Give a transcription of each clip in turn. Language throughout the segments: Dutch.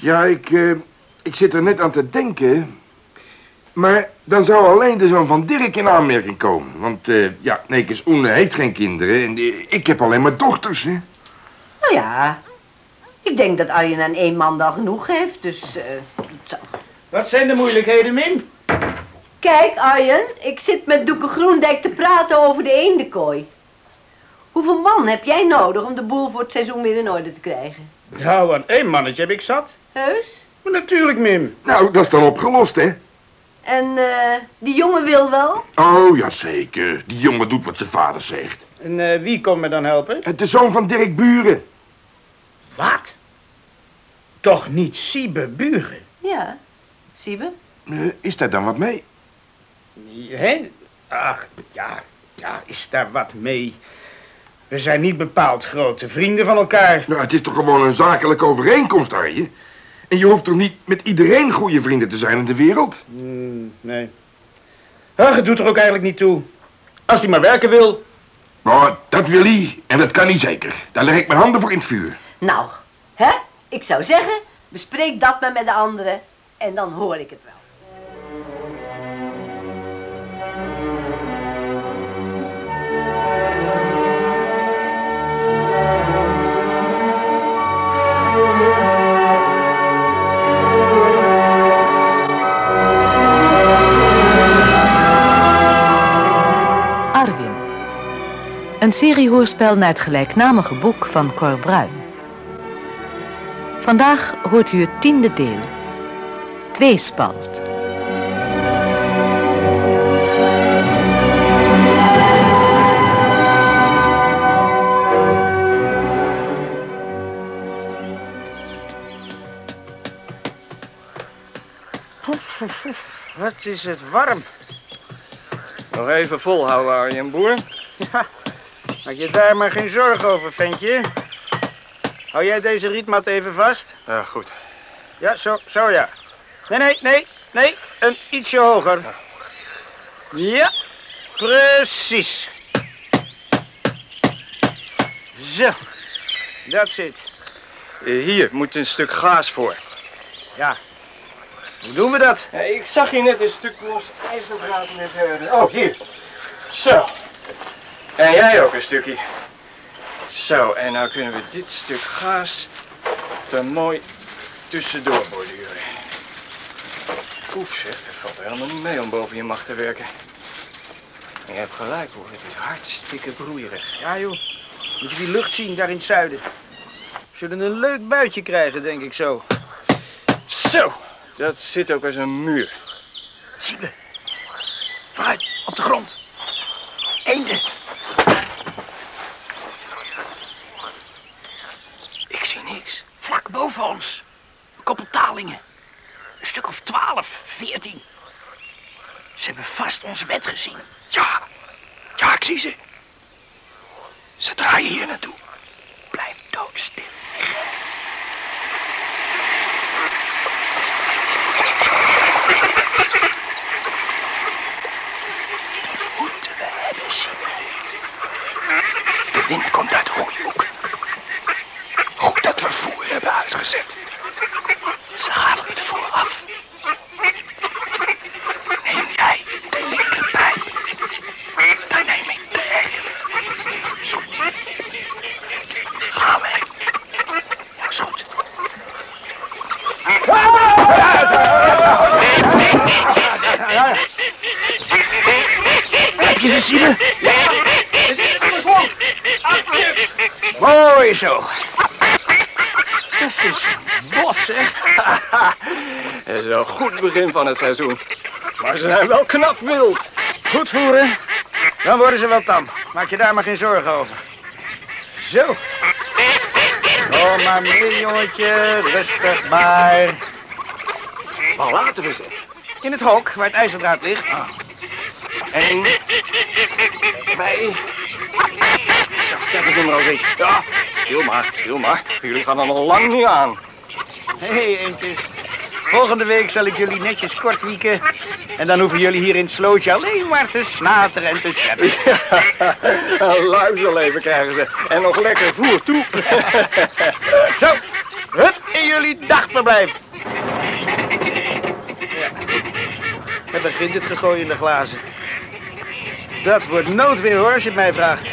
Ja, ik, eh, ik zit er net aan te denken. Maar dan zou alleen de zoon van Dirk in aanmerking komen. Want, eh, ja, Nekes Oene heeft geen kinderen en eh, ik heb alleen maar dochters, hè. Nou ja, ik denk dat Arjen aan één man wel genoeg heeft, dus... eh, zo. Wat zijn de moeilijkheden, Min? Kijk, Arjen, ik zit met Doeke Groendijk te praten over de eendenkooi. Hoeveel man heb jij nodig om de boel voor het seizoen weer in orde te krijgen? Nou, aan één mannetje heb ik zat. Heus? Maar natuurlijk, Mim. Nou, dat is dan opgelost, hè. En eh, die jongen wil wel? Oh, ja, zeker. Die jongen doet wat zijn vader zegt. En eh, wie komt me dan helpen? De zoon van Dirk Buren. Wat? Toch niet Siebe Buren? Ja, Siebe? Eh, is daar dan wat mee? Hé? Ach, ja, ja, is daar wat mee? We zijn niet bepaald grote vrienden van elkaar. Nou, het is toch gewoon een zakelijke overeenkomst, Arjen? En je hoeft toch niet met iedereen goede vrienden te zijn in de wereld? Hmm, nee. Ach, het doet er ook eigenlijk niet toe. Als hij maar werken wil. Oh, dat wil hij. En dat kan hij zeker. Daar leg ik mijn handen voor in het vuur. Nou, hè? Ik zou zeggen, bespreek dat maar met de anderen en dan hoor ik het wel. Een seriehoorspel naar het gelijknamige boek van Cor Bruin. Vandaag hoort u het tiende deel. Tweespalt. Wat is het warm. Nog even volhouden, Arjen Boer. Ja, maak je daar maar geen zorgen over, ventje. Hou jij deze rietmat even vast? Ja, goed. Ja, zo, zo ja. Nee, nee, nee, nee, een ietsje hoger. Ja, precies. Zo, dat zit. Eh, Hier moet een stuk gaas voor. Ja, hoe doen we dat? Ja, ik zag hier net een stuk los ijzerdraad met... eh, oh, hier. Zo. En jij ook een stukje. Zo, en nou kunnen we dit stuk gaas er mooi tussendoor borduren. Oef, zeg, dat valt helemaal niet mee om boven je macht te werken. En je hebt gelijk hoor, het is hartstikke broeierig. Ja, joh. Moet je die lucht zien daar in het zuiden. We zullen een leuk buitje krijgen, denk ik zo. Zo, dat zit ook als een muur. Zie we. Vooruit, op de grond. Eenden. Ik zie niks. Vlak boven ons. Een koppel talingen. Een stuk of twaalf, veertien. Ze hebben vast ons bed gezien. Ja, ja, ik zie ze. Ze draaien hier naartoe. Blijf doodstil liggen. moeten we hebben. De wind komt uit de hooihoek. Goed dat we voer hebben uitgezet. Ze halen het voer af. Neem jij de linkerbij. Dan neem ik de rechter. Gaan we. Ja, is goed. Heb je ze zien? Mooi zo. Dat is bos, hè? Het is begin van het seizoen. Maar ze zijn wel knap wild. Goed voeren. Dan worden ze wel tam. Maak je daar maar geen zorgen over. Zo. Kom maar mee, jongetje. Rustig maar. Waar laten we ze? In het hok, waar het ijzerdraad ligt. Eén. Twee. Zo, kijk eens maar eens. Ja, stil maar, stil maar. Jullie gaan er lang niet aan. Hé, hey, eentjes. Volgende week zal ik jullie netjes kort wieken. En dan hoeven jullie hier in het slootje alleen maar te snateren en te scheppen. Een luizelleven krijgen ze. En nog lekker voer toe. Zo, Hup, in jullie dagverblijf. Ja. En begint het gegooid in de glazen. Dat wordt noodweer hoor, als je het mij vraagt.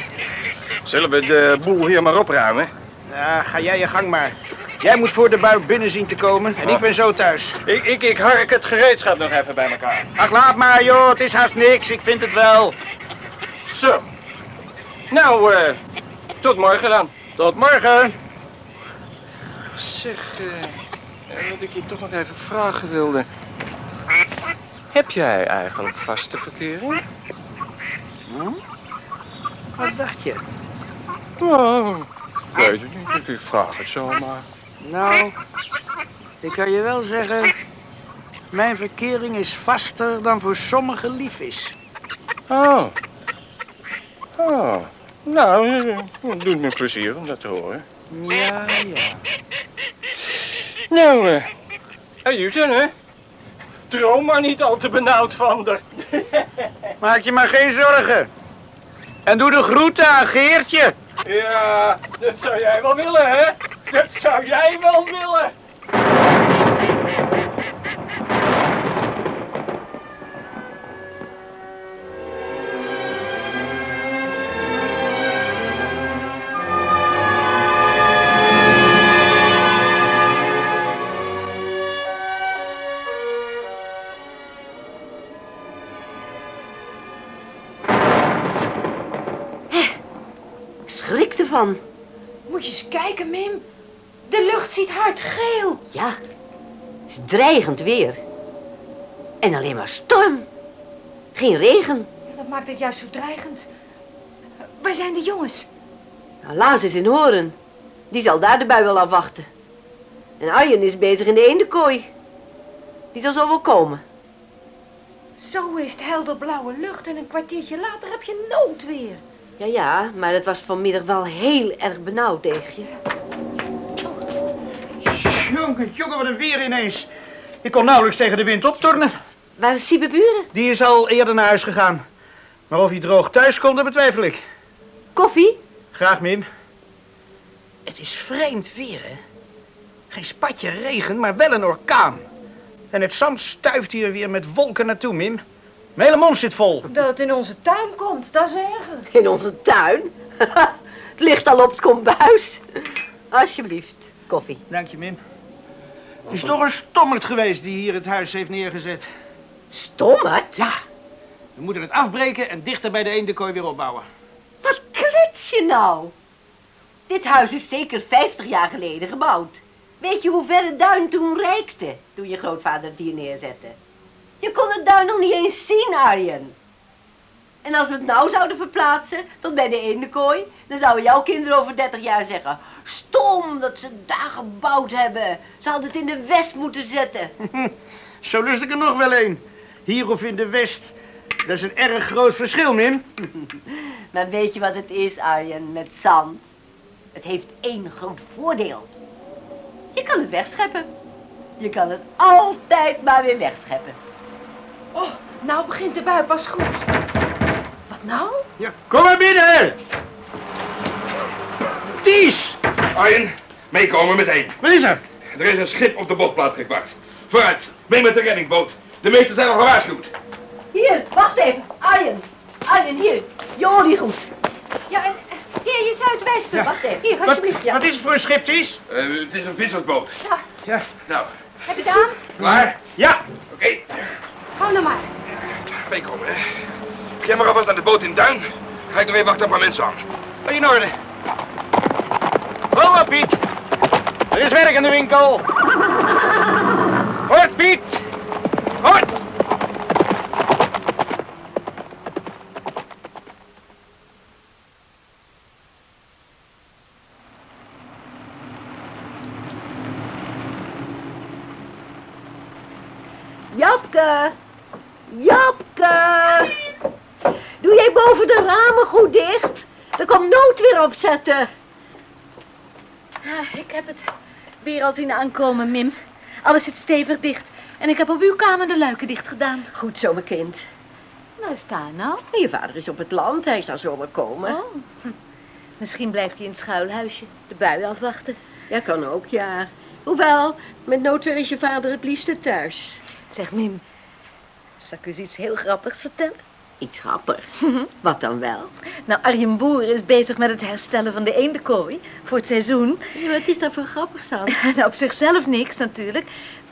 Zullen we de boel hier maar opruimen? Ja, ga jij je gang maar. Jij moet voor de bui binnen zien te komen en ik ben zo thuis. Ik, ik, ik hark het gereedschap nog even bij elkaar. Ach, laat maar joh, het is haast niks, ik vind het wel. Zo. Nou, eh, tot morgen dan. Tot morgen. Zeg, eh, wat ik je toch nog even vragen wilde. Heb jij eigenlijk vaste verkering? Wat dacht je? Oh, ik weet het niet. Ik vraag het zomaar. Nou, ik kan je wel zeggen, mijn verkering is vaster dan voor sommigen lief is. Oh. Oh. Nou, het doet me plezier om dat te horen. Ja, ja. Nou, eh. Hey, Jusen, hè? Droom maar niet al te benauwd van de. Maak je maar geen zorgen. En doe de groeten aan Geertje. Ja, dat zou jij wel willen, hè? Dat zou jij wel willen. Ik schrik ervan. Moet je eens kijken, Mim. Ja, het is dreigend weer. En alleen maar storm. Geen regen. Dat maakt het juist zo dreigend. Waar zijn de jongens? Nou, Laas is in Horen. Die zal daar de bui wel afwachten. En Arjen is bezig in de eendenkooi. Die zal zo wel komen. Zo is het helderblauwe lucht en een kwartiertje later heb je noodweer. Ja, ja, maar het was vanmiddag wel heel erg benauwd tegen je. Jongen, jongen, wat een weer ineens. Ik kon nauwelijks tegen de wind optornen. Waar is Siebe Buren? Die is al eerder naar huis gegaan. Maar of hij droog thuis komt, dat betwijfel ik. Koffie? Graag, Mim. Het is vreemd weer, hè? Geen spatje regen, maar wel een orkaan. En het zand stuift hier weer met wolken naartoe, Mim. Mijn hele mond zit vol. Dat het in onze tuin komt, dat is erger. In onze tuin? het ligt al op het kombuis. Alsjeblieft, koffie. Dank je, Mim. Het is toch een stommerd geweest die hier het huis heeft neergezet. Stommerd? Ja. We moeten het afbreken en dichter bij de eendenkooi weer opbouwen. Wat klets je nou? Dit huis is zeker 50 jaar geleden gebouwd. Weet je hoe ver het duin toen reikte, toen je grootvader het hier neerzette? Je kon het duin nog niet eens zien, Arjen. En als we het nou zouden verplaatsen, tot bij de eendenkooi, dan zouden jouw kinderen over 30 jaar zeggen... Stom dat ze het daar gebouwd hebben. Ze hadden het in de west moeten zetten. Zo lust ik er nog wel een. Hier of in de west. Dat is een erg groot verschil, Mim. Maar weet je wat het is, Arjen, met zand? Het heeft één groot voordeel. Je kan het wegscheppen. Je kan het altijd maar weer wegscheppen. Oh, nou begint de bui pas goed. Wat nou? Ja, kom maar binnen. Ties, Arjen, meekomen meteen. wat is er? Er is een schip op de bochtplaat gekwakt. Vooruit, mee met de reddingboot. De meesten zijn al gewaarschuwd. Hier, wacht even. Arjen. Arjen, hier. Je oliegoed. Ja, en eh, hier je zuidwesten. Ja. Wacht even. Hier, alsjeblieft. Ja. wat is het voor een schip, Ties? Eh, het is een vissersboot. Ja, Nou, Heb je het aan? klaar? ja. Oké, Hou nou maar. meekomen. hè. Jij maar alvast naar de boot in Duin. Ga ik nog even achter een paar mensen aan. in orde. Ho, Piet. Er is werk in de winkel. Hoort, Piet. Hoort. Japke. Japke. Doe jij boven de ramen goed dicht? Er komt noodweer opzetten. Ja, ik heb het weer al zien aankomen, Mim. Alles zit stevig dicht. En ik heb op uw kamer de luiken dicht gedaan. Goed zo, mijn kind. Waar sta nou? En je vader is op het land. Hij zal zomaar komen. Oh. Hm. Misschien blijft hij in het schuilhuisje de bui afwachten. Ja, kan ook, ja. Hoewel, met noodweer is je vader het liefste thuis. Zeg, Mim, zal ik eens iets heel grappigs vertellen? Iets grappigs. Wat dan wel? Nou, Arjen Boer is bezig met het herstellen van de eendenkooi voor het seizoen. Ja, wat is daar voor grappigs aan? Nou, op zichzelf niks natuurlijk.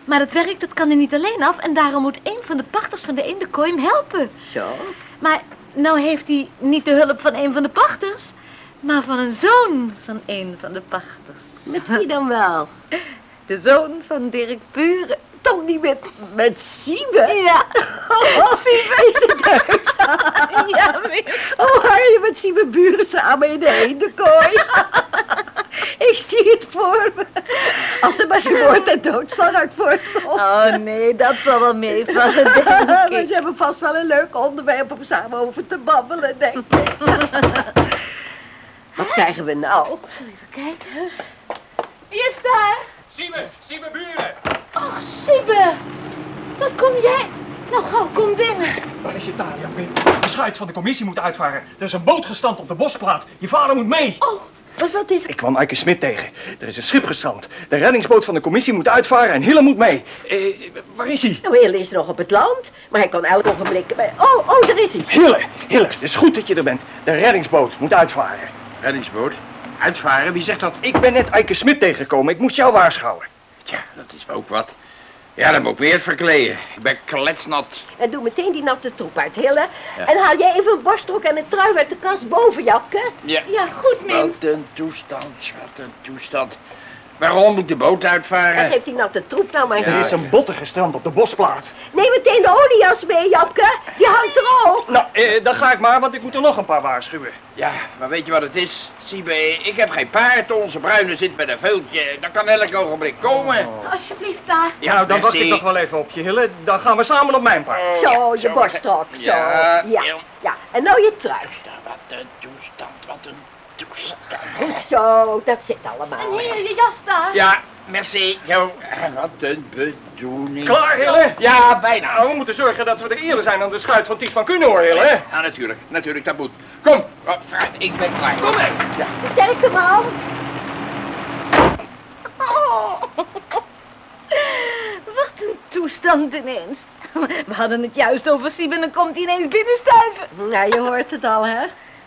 Maar het werk dat kan er niet alleen af en daarom moet een van de pachters van de eendenkooi hem helpen. Zo? Maar nou heeft hij niet de hulp van een van de pachters, maar van een zoon van een van de pachters. Met wie dan wel? De zoon van Dirk Buren. Toch niet met, met Siebe? Ja. Oh, Siebe is het heus. Ja, Mim. Oh, waar je met Siebe buren samen in de eendenkooi. Ik zie het voor me. Als er maar geboorte en doodslag uit voortkomt. Oh nee, dat zal wel meevallen, denk ik. ze hebben vast wel een leuk onderwerp om samen over te babbelen, denk ik. Wat krijgen we nou? Even kijken. Wie is daar? Siebe, Siebe Buren. Oh, Sibbe. Wat kom jij? Nou, gauw, kom binnen. Waar is je Talia, Pim? De schuit van de commissie moet uitvaren. Er is een boot gestrand op de bosplaat. Je vader moet mee. Oh, wat, wat is er? Ik kwam Eike Smit tegen. Er is een schip gestrand. De reddingsboot van de commissie moet uitvaren en Hille moet mee. Eh, waar is hij? Nou, Hille is nog op het land, maar hij kan elk ogenblik... bij- Oh, oh, daar is hij. Hille, Hille, het is goed dat je er bent. De reddingsboot moet uitvaren. Reddingsboot. Uitvaren, wie zegt dat? Ik ben net Eike Smit tegengekomen. Ik moest jou waarschuwen. Dat is ook wat. Ja, dan moet ik weer verkleden. Ik ben kletsnat. En doe meteen die natte troep uit, Hille. En haal jij even een borstrok en een trui uit de kast boven, Jakke. Ja. Ja, goed, Mim. Wat een toestand, wat een toestand. Waarom moet de boot En uitvaren? geef die natte troep nou maar. Er is een botte gestrand op de bosplaat. Neem meteen de oliejas mee, Japke. Die hangt er ook. Nou, eh, dan ga ik maar, want ik moet er nog een paar waarschuwen. Ja, maar weet je wat het is? Siebe, ik heb geen paard. Onze bruine zit met een veultje. Dat kan elk ogenblik komen. Alsjeblieft, daar. Ja, nou, dan wacht ik toch wel even op je, Hille. Dan gaan we samen op mijn paard. Zo, je borstrok. Zo. Ja, ja. ja. ja. En nou je trui. Wat een toestand, wat een toestand. Zo, dat zit allemaal. En hier, je jas daar. Ja, merci. Jo, wat een bedoeling. Klaar, Hille? Ja, bijna. Nou, we moeten zorgen dat we er eerder zijn aan de schuit van Ties van Kunnen, hoor, Hille. hè? Ja, natuurlijk. Natuurlijk, dat moet. Kom, oh, ik ben klaar. Kom mee. Sterkte, man. Oh. Wat een toestand ineens. We hadden het juist over Siebe en dan komt hij ineens binnenstuiven. Nou, je hoort het al, hè?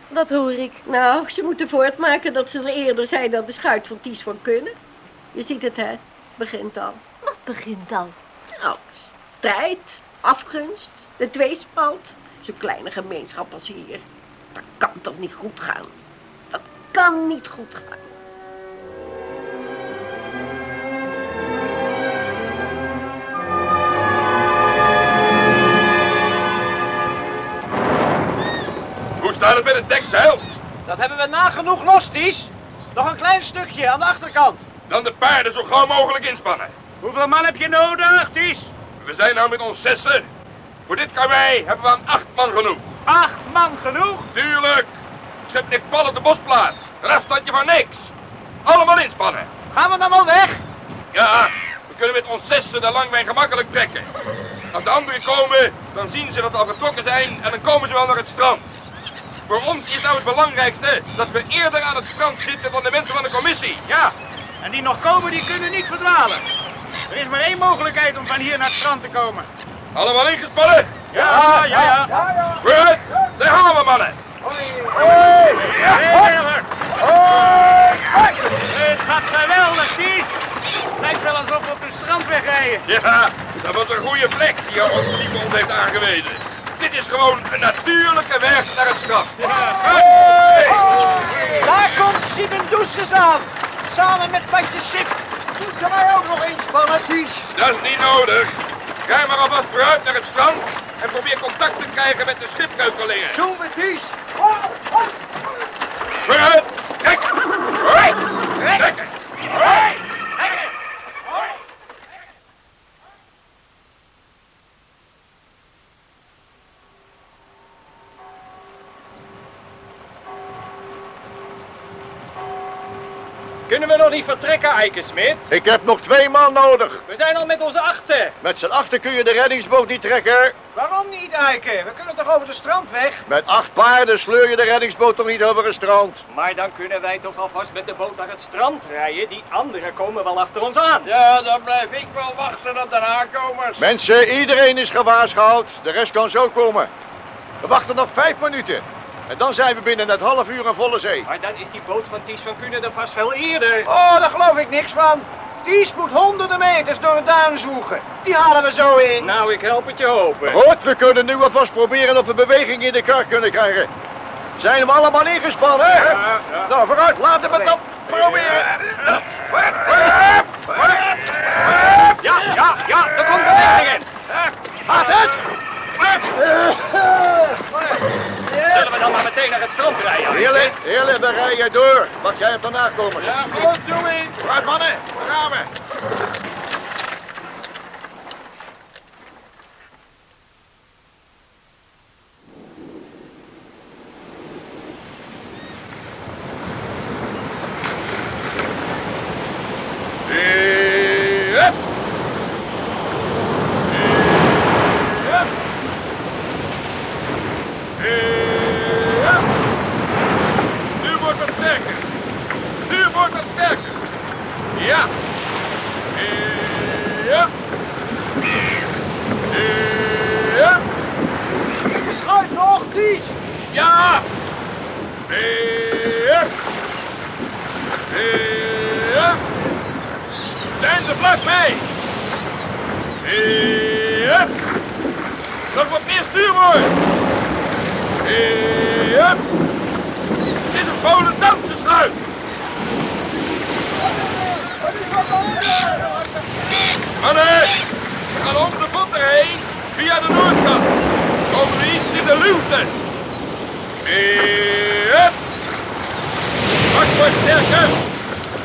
Wat hoor ik? Nou, ze moeten voortmaken dat ze er eerder zijn dan de schuit van Ties van kunnen. Je ziet het, hè? Begint al. Wat begint al? Nou, strijd, afgunst, de tweespalt. Zo'n kleine gemeenschap als hier. Dat kan toch niet goed gaan? Dat kan niet goed gaan. Het met het dekzeil? Dat hebben we nagenoeg los, Ties. Nog een klein stukje aan de achterkant. Dan de paarden zo gauw mogelijk inspannen. Hoeveel man heb je nodig, Ties? We zijn nou met ons zessen. Voor dit karwei hebben we aan acht man genoeg. Acht man genoeg? Tuurlijk. Schip ligt pal op de bosplaats. Een afstandje van niks. Allemaal inspannen. Gaan we dan al weg? Ja, we kunnen met ons zessen de langwijn gemakkelijk trekken. Als de anderen komen, dan zien ze dat we al getrokken zijn en dan komen ze wel naar het strand. Voor ons is nou het belangrijkste dat we eerder aan het strand zitten dan de mensen van de commissie. Ja, En die nog komen, die kunnen niet verdwalen. Er is maar één mogelijkheid om van hier naar het strand te komen. allemaal ingespannen? Ja, ja, ja. Vooruit, daar gaan we mannen. Heerlijk. Het gaat geweldig, Ties. Lijkt wel alsof we op de strandweg rijden. Ja, dat was een goede plek die ons Simon heeft aangewezen. Dit is gewoon een natuurlijke weg naar het strand. Daar komt Simon Doesjes aan. Samen met Patje Sip. Moeten wij ook nog inspannen, Ties? Dat is niet nodig. Ga maar alvast vooruit naar het strand en probeer contact te krijgen met de schipkeukelingen. Doen we, Ties. Vooruit! Trekken! Hoi! Trekken! Hoi! Trekken! Hoi! Kunnen we nog niet vertrekken, Eikensmit? Ik heb nog twee man nodig. We zijn al met onze achten. Met z'n achter kun je de reddingsboot niet trekken. Waarom niet, Eiken? We kunnen toch over de strandweg? Met acht paarden sleur je de reddingsboot toch niet over een strand. Maar dan kunnen wij toch alvast met de boot naar het strand rijden. Die anderen komen wel achter ons aan. Ja, dan blijf ik wel wachten op de aankomers. Mensen, iedereen is gewaarschuwd. De rest kan zo komen. We wachten nog vijf minuten. En dan zijn we binnen het half uur aan volle zee. Maar dan is die boot van Ties van Kunen er vast veel eerder. Oh, daar geloof ik niks van. Ties moet honderden meters door het duin zoeken. Die halen we zo in. Nou, ik help het je hopen. Goed, we kunnen nu alvast proberen of we beweging in de kar kunnen krijgen. Zijn hem allemaal ingespannen? hè? Ja, ja. Nou, vooruit, laten we dat proberen. Ja, ja, ja, er komt beweging in. Gaat het? Zullen we dan maar meteen naar het strand rijden? Heerlijk, heerlijk, dan rij jij door. Wacht jij de nakomers. Ja, goed, doe eens. Vooruit mannen, daar gaan we. Eh, hup. Eh, hup. Eh, hup. Nu wordt het sterker. Nu wordt het sterker. Ja. Eh, hup. Eh, hup. Schuit nog, Ties. Ja. Eh, hup. Eh, hup. Zijn ze vlakbij? Eh, hup. Nog wat meer stuurboord. Eh, hup. Dit is een Volendamse schuit. Mannen, we gaan over de botten heen via de noordkant. Komen we iets in de luwte. Eh, hup. Pak wordt sterker.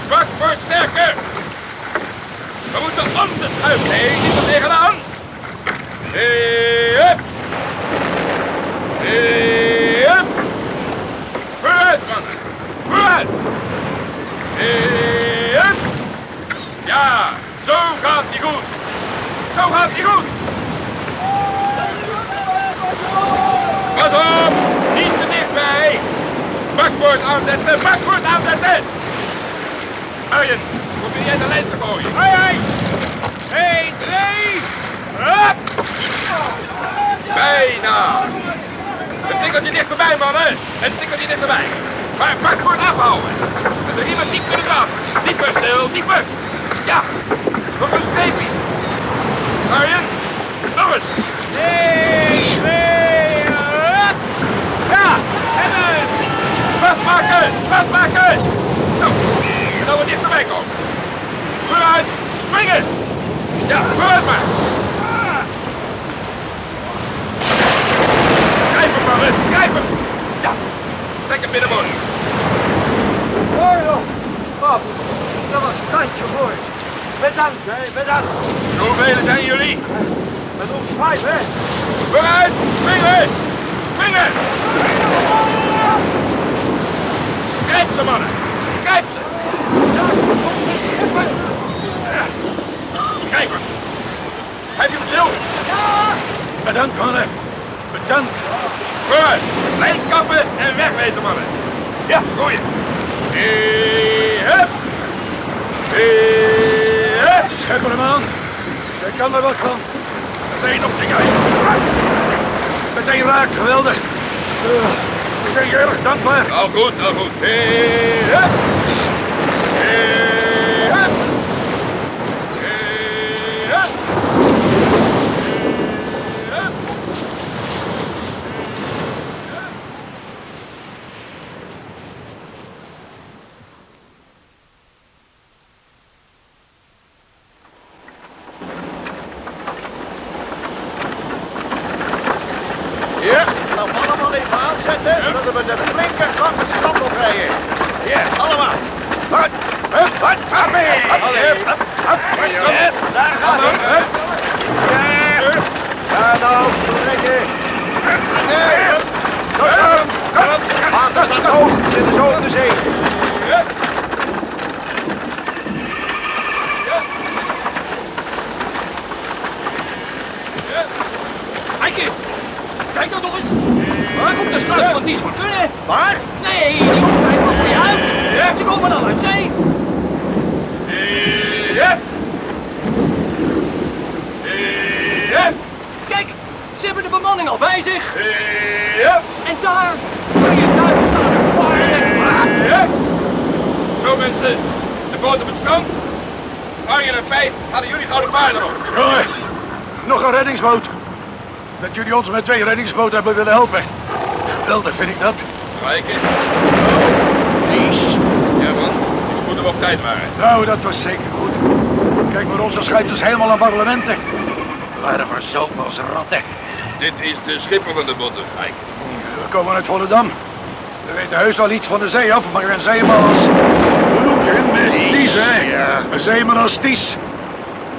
Pak wordt sterker. We moeten om de schuif heen, niet er tegenaan. Eh, hup. Eh, hup. Vooruit, mannen. Vooruit. Eh, hup. Ja, zo gaat die goed. Zo gaat die goed. Pas op, niet te dichtbij. Bakboord aanzetten, bakboord aanzetten. Arjen, probeer jij de lijn te gooien. Hoi, hoi. 1, 2, hup. Bijna. Een tikkeltje dichterbij, mannen. Een tikkeltje dichterbij. Maar bakboord afhouden. Dat er iemand diep kunnen af. Dieper, stil, dieper. Ja, nog een streepje. Arjen, nog eens. 1, 2, hup. Ja. Vastmaken, vastmaken. Zo, en dan we dichterbij komen. Vooruit, springen. Ja, vooruit maar. Grijp hem, mannen, grijp hem. Ja, trek hem binnenboord. Hoor joh. Pap, dat was kantje mooi. Bedankt, hè, bedankt. Hoeveel zijn jullie? Met ons vijf, hè. Vooruit, springen. Springen. Ze, mannen. Grijp ze. Grijp hem. Heb je hem stil? Ja. Bedankt, mannen. Bedankt. Vooruit. Lijn kappen en wegwezen, mannen. Ja, gooien. Hey, hup. Hey, hup. Scheppen hem aan. Kan er wat van. Meteen op de juiste. Meteen raak, geweldig. We zijn je erg dankbaar. Al goed, al goed. Hey, hup. Ja, nou, trekken. Nee, hup. Staat zo in de zee. Kijk dat toch eens. Waar komt de sluit van die kunnen? Waar? Nee, die komt uit. Ze komen al uit zee. Ze hebben de bemanning al bij zich. Ja. En daar, waar je duim paarden. Ja. Zo mensen, de boot op het strand. Arjen en Pijp, hadden jullie gouden paarden op. Ja, nog een reddingsboot. Dat jullie ons met twee reddingsboten hebben willen helpen. Geweldig vind ik dat. Kijken. Nies. Ja man, die moeten we op tijd waren. Nou, dat was zeker goed. Kijk maar, onze schijnt dus helemaal aan parlementen. We waren verzopen als ratten. Dit is de schipper van de botten. Kijk. We komen uit Volendam. We weten heus wel iets van de zee af, maar een zeeman als... Hoe noemt je hem? Ties, hè? Een zeeman als Ties.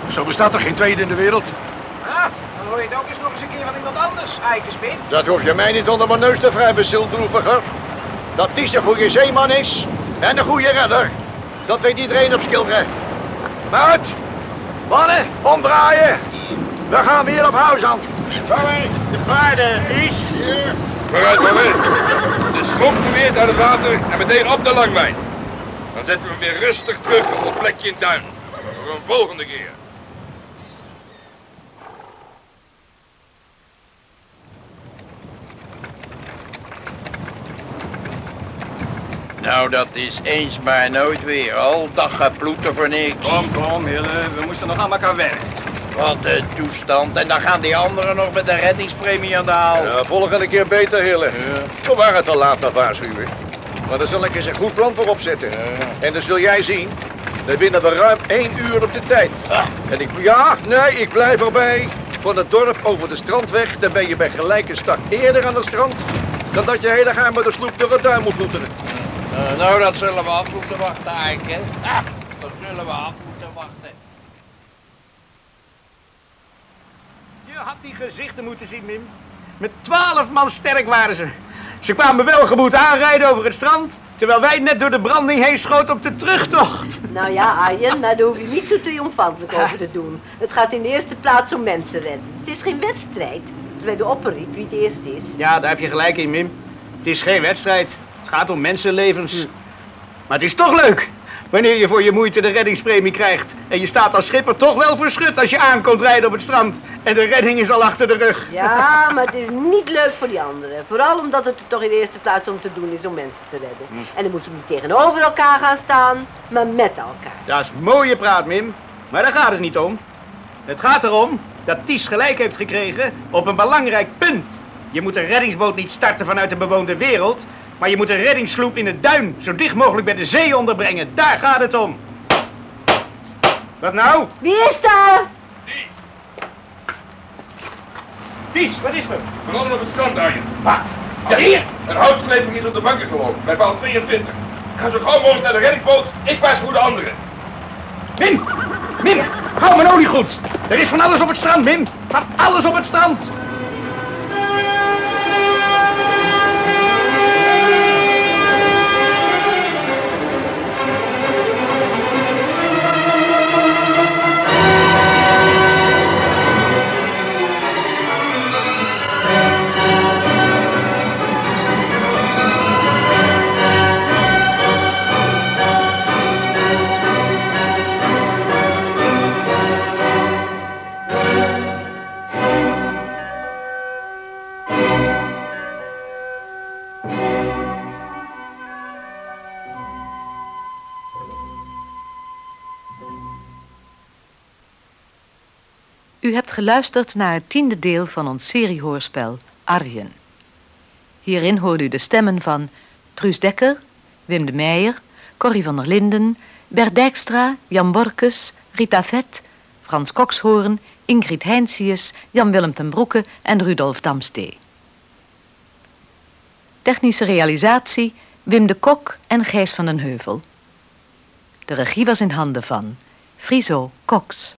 Zo bestaat er geen tweede in de wereld. Ah, dan hoor je het ook eens nog eens een keer van iemand anders, Eikenspin. Dat hoef je mij niet onder mijn neus te wrijven, zildroeviger. Dat Ties een goede zeeman is en een goede redder. Dat weet iedereen op Skilbre. Maat, mannen, omdraaien. We gaan weer op huis aan. De paarden, Nies. Vooruit, mannen. De schop weer uit het water en meteen op de langwijn. Dan zetten we hem weer rustig terug op het plekje in Duin. Voor een volgende keer. Nou, dat is eens maar nooit weer. Al dag geploeten voor niks. Kom, kom, Hille, we moesten nog aan elkaar werken. Wat een toestand. En dan gaan die anderen nog met de reddingspremie aan de haal. Ja, volgende keer beter, Hille. We waren te laat naar waarschuwen. Maar daar zal ik eens een goed plan voor opzetten. En dan zul jij zien, dan winnen we ruim één uur op de tijd. En ik, ja, nee, ik blijf erbij. Van het dorp over de strandweg, dan ben je bij gelijke stak eerder aan het strand... dan dat je hele gaan met de sloep door het duim moet ploeteren. Eh, nou, dat zullen we af moeten wachten, Eiken. Ah, dat zullen we af moeten wachten. Je had die gezichten moeten zien, Mim. Met twaalf man sterk waren ze. Ze kwamen welgemoed aanrijden over het strand, terwijl wij net door de branding heen schoten op de terugtocht. Nou ja, Arjen, maar daar hoef je niet zo triomfantelijk over te doen. Het gaat in de eerste plaats om mensen redden. Het is geen wedstrijd. Terwijl de opperriet wie het eerst is. Ja, daar heb je gelijk in, Mim. Het is geen wedstrijd. Het gaat om mensenlevens. Maar het is toch leuk wanneer je voor je moeite de reddingspremie krijgt. En je staat als schipper toch wel verschut als je aankomt rijden op het strand. En de redding is al achter de rug. Ja, maar het is niet leuk voor die anderen. Vooral omdat het er toch in de eerste plaats om te doen is om mensen te redden. En dan moet je niet tegenover elkaar gaan staan, maar met elkaar. Dat is mooie praat, Mim. Maar daar gaat het niet om. Het gaat erom dat Ties gelijk heeft gekregen op een belangrijk punt. Je moet een reddingsboot niet starten vanuit de bewoonde wereld, maar je moet een reddingssloep in het duin zo dicht mogelijk bij de zee onderbrengen. Daar gaat het om. Wat nou? Wie is daar? Ties, wat is er? We rollen op het strand, Arjen. Wat? Ja, hier! Een houtsleping is op de banken gelopen, bij paal 22. Ga zo gauw mogelijk naar de reddingsboot. Ik waarschuw de anderen. Mim! Mim, hou mijn olie goed. Er is van alles op het strand, Mim. Van alles op het strand. U hebt geluisterd naar het tiende deel van ons seriehoorspel Arjen. Hierin hoort u de stemmen van Truus Dekker, Wim de Meijer, Corrie van der Linden, Bert Dijkstra, Jan Borkes, Rita Vet, Frans Kokshoorn, Ingrid Heinsius, Jan-Willem ten Broeke en Rudolf Damstee. Technische realisatie Wim de Kok en Gijs van den Heuvel. De regie was in handen van Friso Cox.